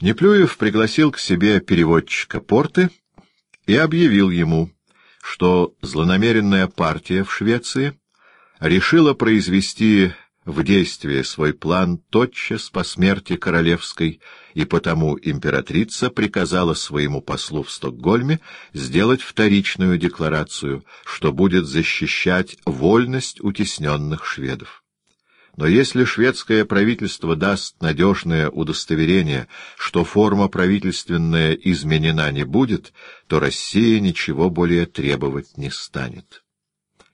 Неплюев пригласил к себе переводчика Порты и объявил ему, что злонамеренная партия в Швеции решила произвести в действие свой план тотчас по смерти королевской, и потому императрица приказала своему послу в Стокгольме сделать вторичную декларацию, что будет защищать вольность утесненных шведов. Но если шведское правительство даст надежное удостоверение, что форма правительственная изменена не будет, то Россия ничего более требовать не станет.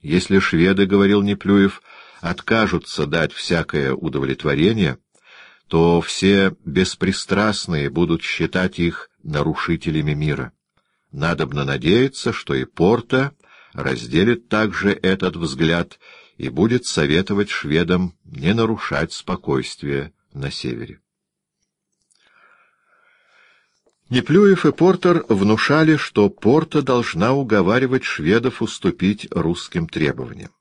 Если шведы, — говорил Неплюев, — откажутся дать всякое удовлетворение, то все беспристрастные будут считать их нарушителями мира. Надобно надеяться, что и Порта разделит также этот взгляд и будет советовать шведам не нарушать спокойствие на севере. Неплюев и Портер внушали, что Порта должна уговаривать шведов уступить русским требованиям.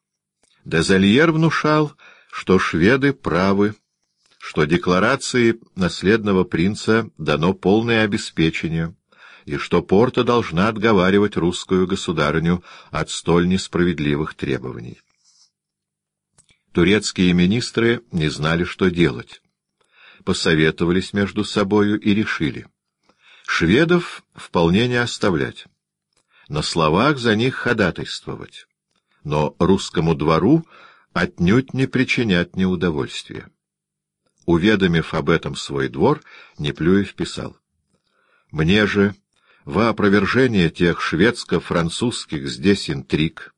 Дезальер внушал, что шведы правы, что декларации наследного принца дано полное обеспечение, и что Порта должна отговаривать русскую государыню от столь несправедливых требований. Турецкие министры не знали, что делать. Посоветовались между собою и решили. Шведов вполне не оставлять. На словах за них ходатайствовать но русскому двору отнюдь не причинять неудовольствия. Уведомив об этом свой двор, Неплюев писал. «Мне же, во опровержение тех шведско-французских здесь интриг,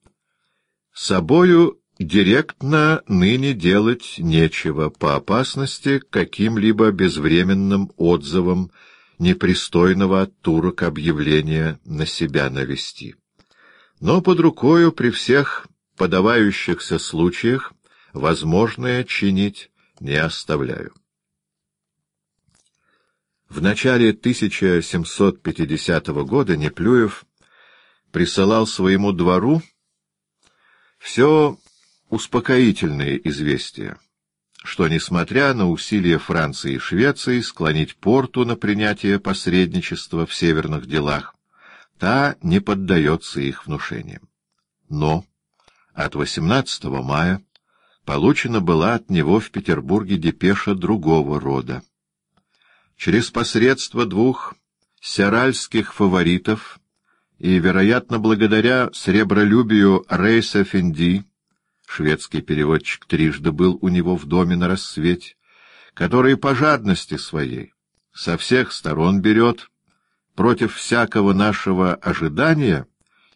собою директно ныне делать нечего по опасности каким-либо безвременным отзывам непристойного от турок объявления на себя навести» но под рукою при всех подавающихся случаях возможное чинить не оставляю. В начале 1750 года Неплюев присылал своему двору все успокоительные известия, что, несмотря на усилия Франции и Швеции склонить Порту на принятие посредничества в северных делах, та не поддается их внушениям. Но от 18 мая получена была от него в Петербурге депеша другого рода. Через посредство двух сяральских фаворитов и, вероятно, благодаря сребролюбию Рейса Фенди, шведский переводчик трижды был у него в доме на рассвете, который по жадности своей со всех сторон берет против всякого нашего ожидания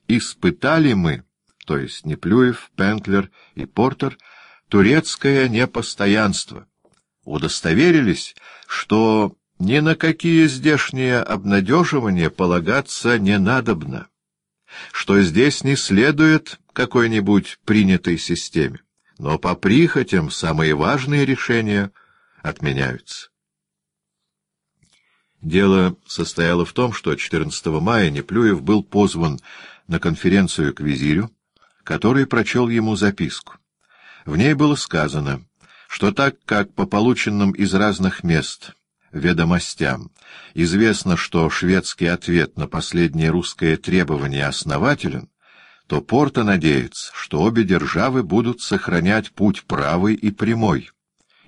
испытали мы, то есть Неплюев, Пенклер и Портер, турецкое непостоянство, удостоверились, что ни на какие здешние обнадеживания полагаться не надобно, что здесь не следует какой-нибудь принятой системе, но по прихотям самые важные решения отменяются. Дело состояло в том, что 14 мая Неплюев был позван на конференцию к визирю, который прочел ему записку. В ней было сказано, что так как по полученным из разных мест ведомостям известно, что шведский ответ на последнее русское требование основателен, то Порто надеется, что обе державы будут сохранять путь правый и прямой,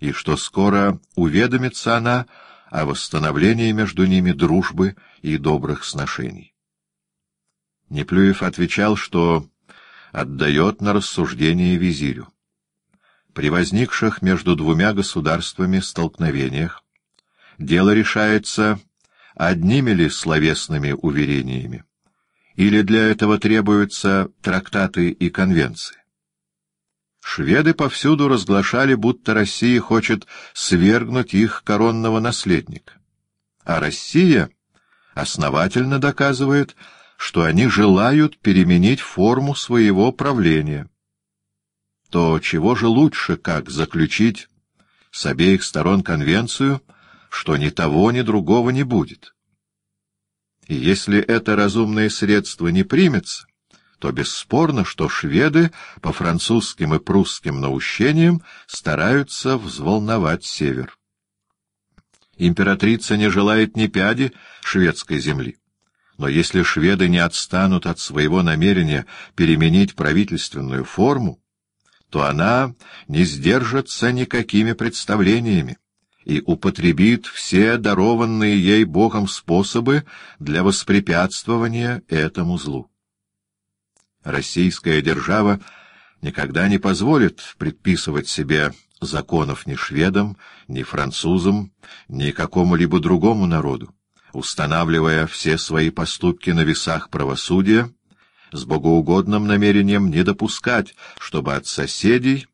и что скоро уведомится она о восстановлении между ними дружбы и добрых сношений. Неплюев отвечал, что отдает на рассуждение визирю. При возникших между двумя государствами столкновениях дело решается одними ли словесными уверениями, или для этого требуются трактаты и конвенции. Шведы повсюду разглашали, будто Россия хочет свергнуть их коронного наследника. А Россия основательно доказывает, что они желают переменить форму своего правления. То чего же лучше, как заключить с обеих сторон конвенцию, что ни того, ни другого не будет? И если это разумное средство не примется, то бесспорно, что шведы по французским и прусским наущениям стараются взволновать север. Императрица не желает ни пяди шведской земли. Но если шведы не отстанут от своего намерения переменить правительственную форму, то она не сдержится никакими представлениями и употребит все дарованные ей Богом способы для воспрепятствования этому злу. Российская держава никогда не позволит предписывать себе законов ни шведам, ни французам, ни какому-либо другому народу, устанавливая все свои поступки на весах правосудия, с богоугодным намерением не допускать, чтобы от соседей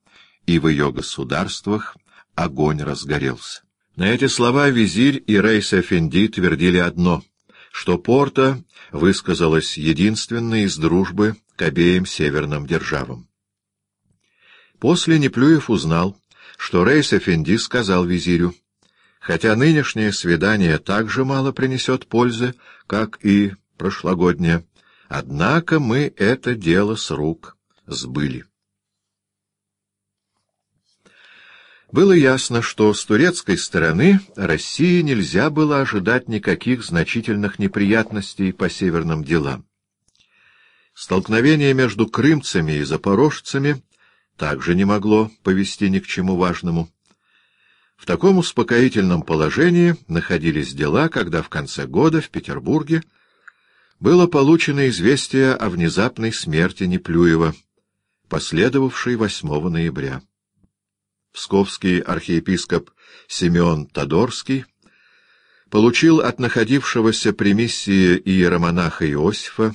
и в ее государствах огонь разгорелся. На эти слова визирь и Рейс Эфенди твердили одно, что Порта высказалась единственной из дружбы к обеим северным державам. После Неплюев узнал, что Рейс Эфенди сказал визирю, хотя нынешнее свидание так же мало принесет пользы, как и прошлогоднее, однако мы это дело с рук сбыли. Было ясно, что с турецкой стороны России нельзя было ожидать никаких значительных неприятностей по северным делам. Столкновение между крымцами и запорожцами также не могло повести ни к чему важному. В таком успокоительном положении находились дела, когда в конце года в Петербурге было получено известие о внезапной смерти Неплюева, последовавшей 8 ноября. Псковский архиепископ Семен Тодорский получил от находившегося при миссии иеромонаха Иосифа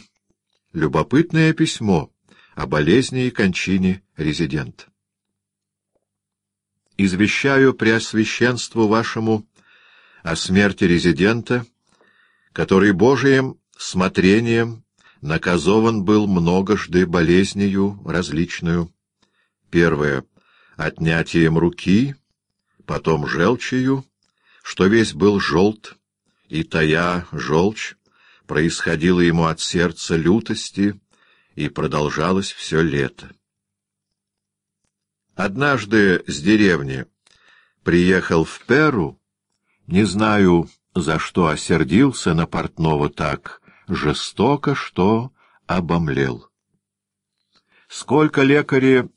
любопытное письмо о болезни и кончине резидента. «Извещаю Преосвященству вашему о смерти резидента, который Божиим смотрением наказован был многожды болезнью различную. Первое — отнятием руки, потом желчью, что весь был желт, и тая желчь, происходила ему от сердца лютости и продолжалось все лето. Однажды с деревни приехал в Перу, не знаю, за что осердился на портного так жестоко, что обомлел. Сколько лекари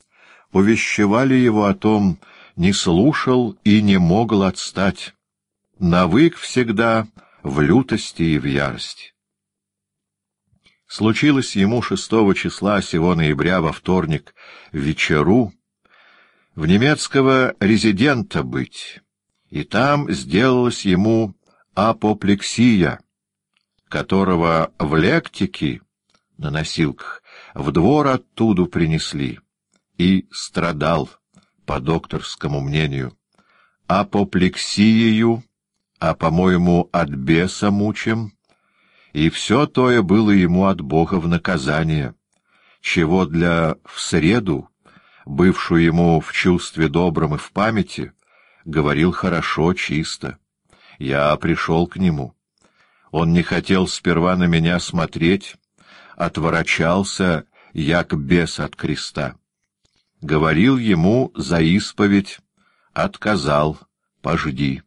увещевали его о том, не слушал и не могл отстать, навык всегда в лютости и в ярости. Случилось ему шестого числа сего ноября во вторник вечеру в немецкого резидента быть, и там сделалась ему апоплексия, которого в лектике на носилках в двор оттуда принесли, и страдал, по докторскому мнению, апоплексиею, а, по-моему, от беса мучим, и все тое было ему от Бога в наказание, чего для в среду, бывшую ему в чувстве добром и в памяти, говорил хорошо, чисто. Я пришел к нему. Он не хотел сперва на меня смотреть, отворачался, як бес от креста. Говорил ему за исповедь, отказал, пожди.